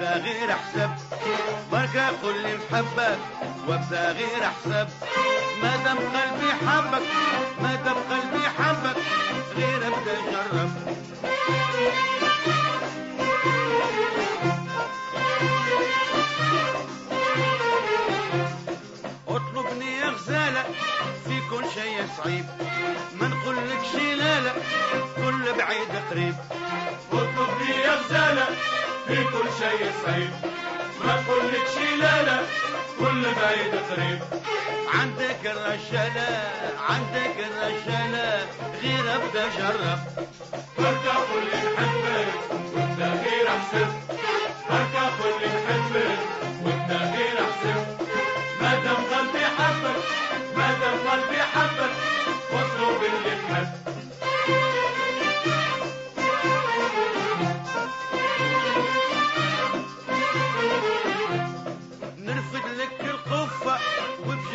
غير حساب بركة كل محبك وابدأ غير حساب ما دام قلبي حبك ما دام قلبي حبك غير ابدا جرب اطلبني غزالة في كل شيء صعيب. ما نقولكش لا لا كل بعيد قريب. في كل شيء صعيب ما تقولكش لا لا كل بعيد قريب عندك الرجالة عندك الرجالة غير ابدا جرب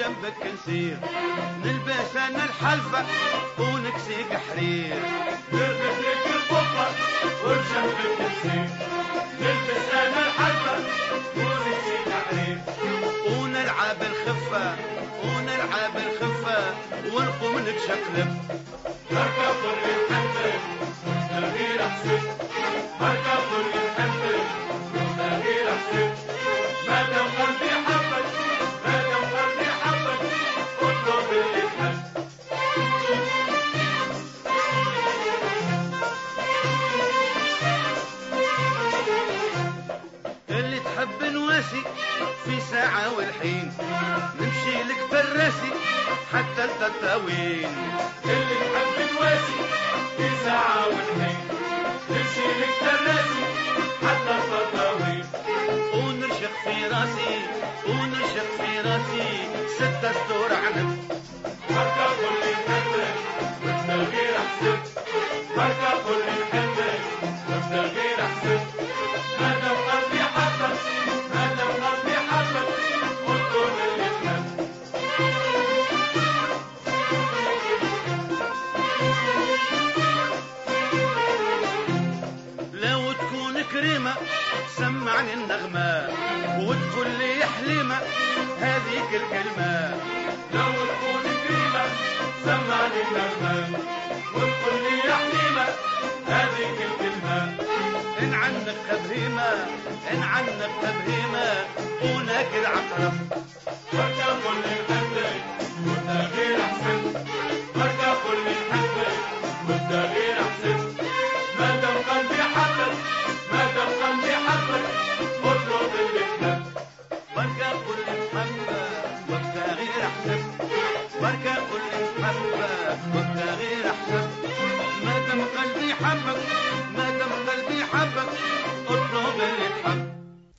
وبجنبك نسير نلبس أنا الحلفة ونكسيك حرير نلبس لك ونسيب تحرير ونلعب الخفة ونلعب الخفة ونقوم نتشقلب. بركة كل نحبك وانت غير حسب بركة كل نحبك في ساعة والحين. نمشي لك فراسي حتى التطاوين. اللي تحب نواسي في ساعة والحين. نمشي لك دراسي حتى التطاويل ونرشق في راسي ونرشق في راسي. ستة سطور عنب. بركة كل نحبك وانت غير حسب بركة كل نحبك وانت غير سمعني النغمة وتقول لي حليمة هذيك الكلمة. لو تكون كريمة سمعني النغمة وتقول لي حليمة هذيك الكلمة. إن عنك بهيمة إن عنك بهيمة وناكل عقرب حبك ما دام قلبي حبك.